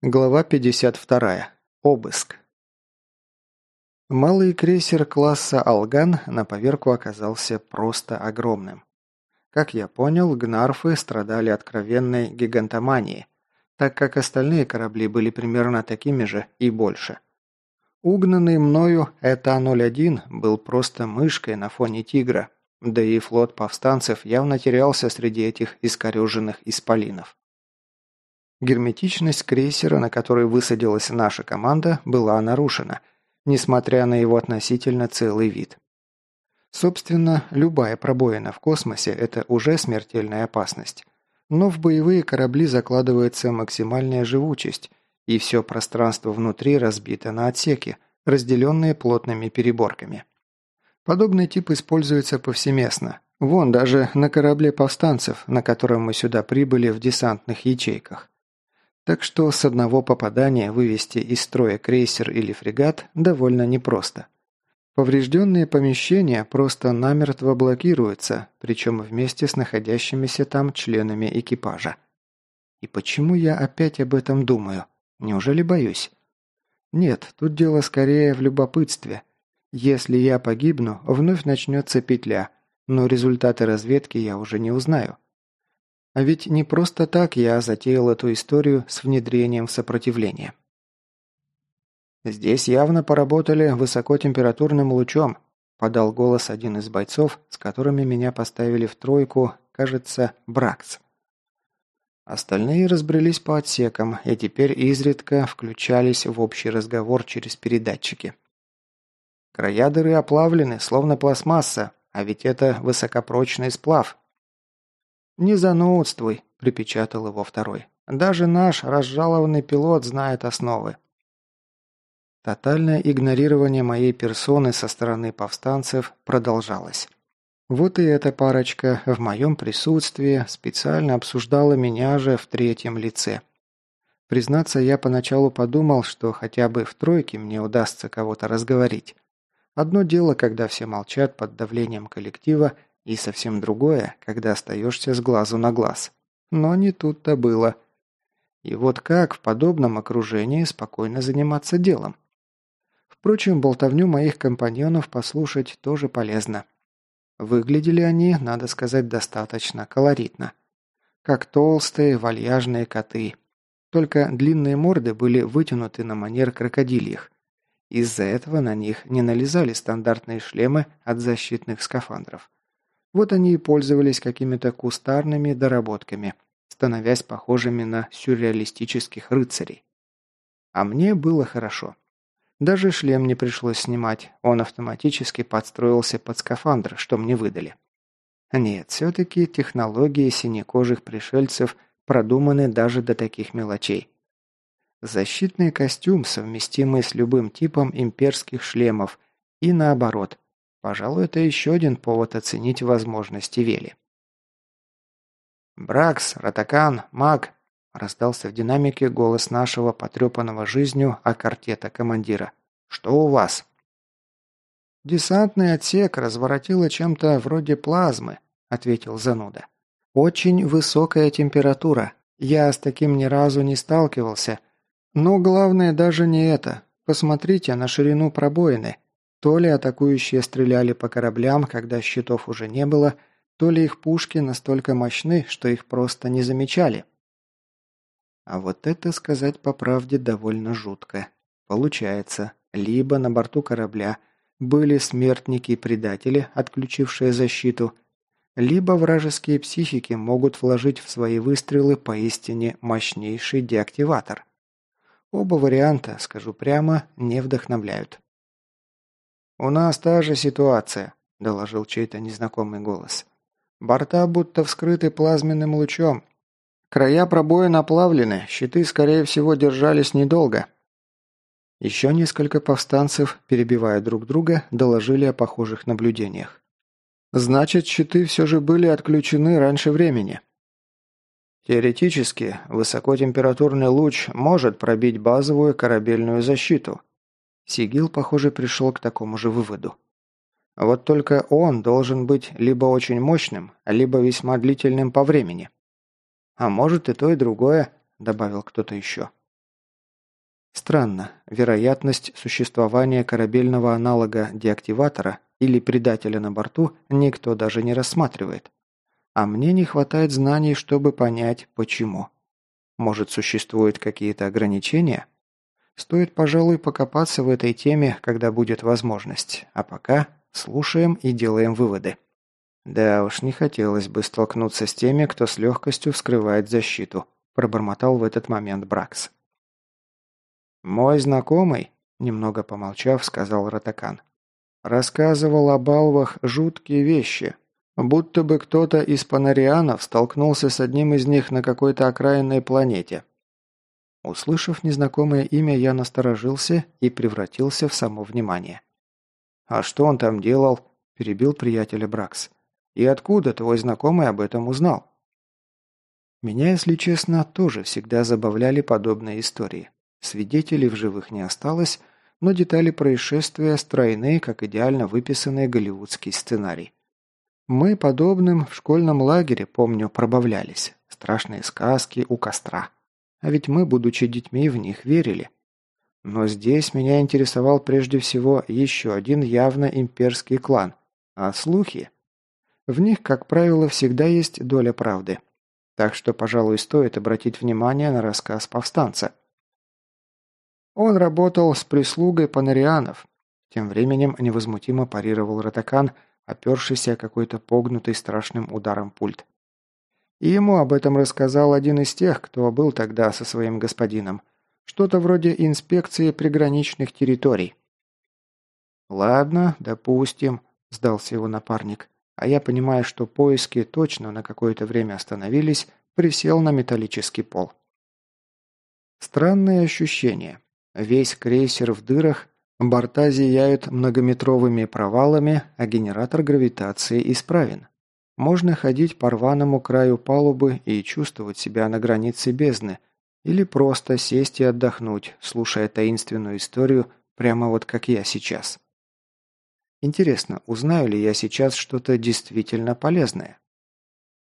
Глава 52. Обыск. Малый крейсер класса «Алган» на поверку оказался просто огромным. Как я понял, гнарфы страдали откровенной гигантоманией, так как остальные корабли были примерно такими же и больше. Угнанный мною ЭТА-01 был просто мышкой на фоне «Тигра», да и флот повстанцев явно терялся среди этих искореженных исполинов. Герметичность крейсера, на который высадилась наша команда, была нарушена, несмотря на его относительно целый вид. Собственно, любая пробоина в космосе – это уже смертельная опасность. Но в боевые корабли закладывается максимальная живучесть, и все пространство внутри разбито на отсеки, разделенные плотными переборками. Подобный тип используется повсеместно. Вон даже на корабле повстанцев, на котором мы сюда прибыли в десантных ячейках. Так что с одного попадания вывести из строя крейсер или фрегат довольно непросто. Поврежденные помещения просто намертво блокируются, причем вместе с находящимися там членами экипажа. И почему я опять об этом думаю? Неужели боюсь? Нет, тут дело скорее в любопытстве. Если я погибну, вновь начнется петля, но результаты разведки я уже не узнаю. А ведь не просто так я затеял эту историю с внедрением сопротивления. «Здесь явно поработали высокотемпературным лучом», – подал голос один из бойцов, с которыми меня поставили в тройку, кажется, Бракс. Остальные разбрелись по отсекам и теперь изредка включались в общий разговор через передатчики. Края дыры оплавлены, словно пластмасса, а ведь это высокопрочный сплав, «Не занудствуй», – припечатал его второй. «Даже наш разжалованный пилот знает основы». Тотальное игнорирование моей персоны со стороны повстанцев продолжалось. Вот и эта парочка в моем присутствии специально обсуждала меня же в третьем лице. Признаться, я поначалу подумал, что хотя бы в тройке мне удастся кого-то разговорить. Одно дело, когда все молчат под давлением коллектива, и совсем другое, когда остаешься с глазу на глаз. Но не тут-то было. И вот как в подобном окружении спокойно заниматься делом? Впрочем, болтовню моих компаньонов послушать тоже полезно. Выглядели они, надо сказать, достаточно колоритно. Как толстые, вальяжные коты. Только длинные морды были вытянуты на манер крокодильих. Из-за этого на них не налезали стандартные шлемы от защитных скафандров. Вот они и пользовались какими-то кустарными доработками, становясь похожими на сюрреалистических рыцарей. А мне было хорошо. Даже шлем не пришлось снимать, он автоматически подстроился под скафандр, что мне выдали. Нет, все-таки технологии синекожих пришельцев продуманы даже до таких мелочей. Защитный костюм, совместимый с любым типом имперских шлемов, и наоборот, Пожалуй, это еще один повод оценить возможности Вели. «Бракс, Ротакан, Маг!» – раздался в динамике голос нашего потрепанного жизнью аккартета командира. «Что у вас?» «Десантный отсек разворотило чем-то вроде плазмы», – ответил зануда. «Очень высокая температура. Я с таким ни разу не сталкивался. Но главное даже не это. Посмотрите на ширину пробоины. То ли атакующие стреляли по кораблям, когда щитов уже не было, то ли их пушки настолько мощны, что их просто не замечали. А вот это, сказать по правде, довольно жутко. Получается, либо на борту корабля были смертники-предатели, отключившие защиту, либо вражеские психики могут вложить в свои выстрелы поистине мощнейший деактиватор. Оба варианта, скажу прямо, не вдохновляют. «У нас та же ситуация», – доложил чей-то незнакомый голос. «Борта будто вскрыты плазменным лучом. Края пробоя наплавлены, щиты, скорее всего, держались недолго». Еще несколько повстанцев, перебивая друг друга, доложили о похожих наблюдениях. «Значит, щиты все же были отключены раньше времени». Теоретически, высокотемпературный луч может пробить базовую корабельную защиту, Сигил, похоже, пришел к такому же выводу. Вот только он должен быть либо очень мощным, либо весьма длительным по времени. А может и то, и другое, добавил кто-то еще. Странно, вероятность существования корабельного аналога деактиватора или предателя на борту никто даже не рассматривает. А мне не хватает знаний, чтобы понять, почему. Может, существуют какие-то ограничения? Стоит, пожалуй, покопаться в этой теме, когда будет возможность. А пока слушаем и делаем выводы. Да уж, не хотелось бы столкнуться с теми, кто с легкостью вскрывает защиту, пробормотал в этот момент Бракс. «Мой знакомый», – немного помолчав, сказал Ротакан, – «рассказывал о балвах жуткие вещи, будто бы кто-то из панарианов столкнулся с одним из них на какой-то окраинной планете». Услышав незнакомое имя, я насторожился и превратился в само внимание. «А что он там делал?» – перебил приятеля Бракс. «И откуда твой знакомый об этом узнал?» Меня, если честно, тоже всегда забавляли подобные истории. Свидетелей в живых не осталось, но детали происшествия стройны, как идеально выписанный голливудский сценарий. Мы подобным в школьном лагере, помню, пробавлялись. Страшные сказки у костра. А ведь мы, будучи детьми, в них верили. Но здесь меня интересовал прежде всего еще один явно имперский клан. А слухи? В них, как правило, всегда есть доля правды. Так что, пожалуй, стоит обратить внимание на рассказ повстанца. Он работал с прислугой панарианов. Тем временем невозмутимо парировал Ротакан, опершийся какой-то погнутый страшным ударом пульт. И ему об этом рассказал один из тех, кто был тогда со своим господином. Что-то вроде инспекции приграничных территорий. «Ладно, допустим», – сдался его напарник. А я, понимая, что поиски точно на какое-то время остановились, присел на металлический пол. Странное ощущение. Весь крейсер в дырах, борта зияют многометровыми провалами, а генератор гравитации исправен. Можно ходить по рваному краю палубы и чувствовать себя на границе бездны, или просто сесть и отдохнуть, слушая таинственную историю, прямо вот как я сейчас. Интересно, узнаю ли я сейчас что-то действительно полезное?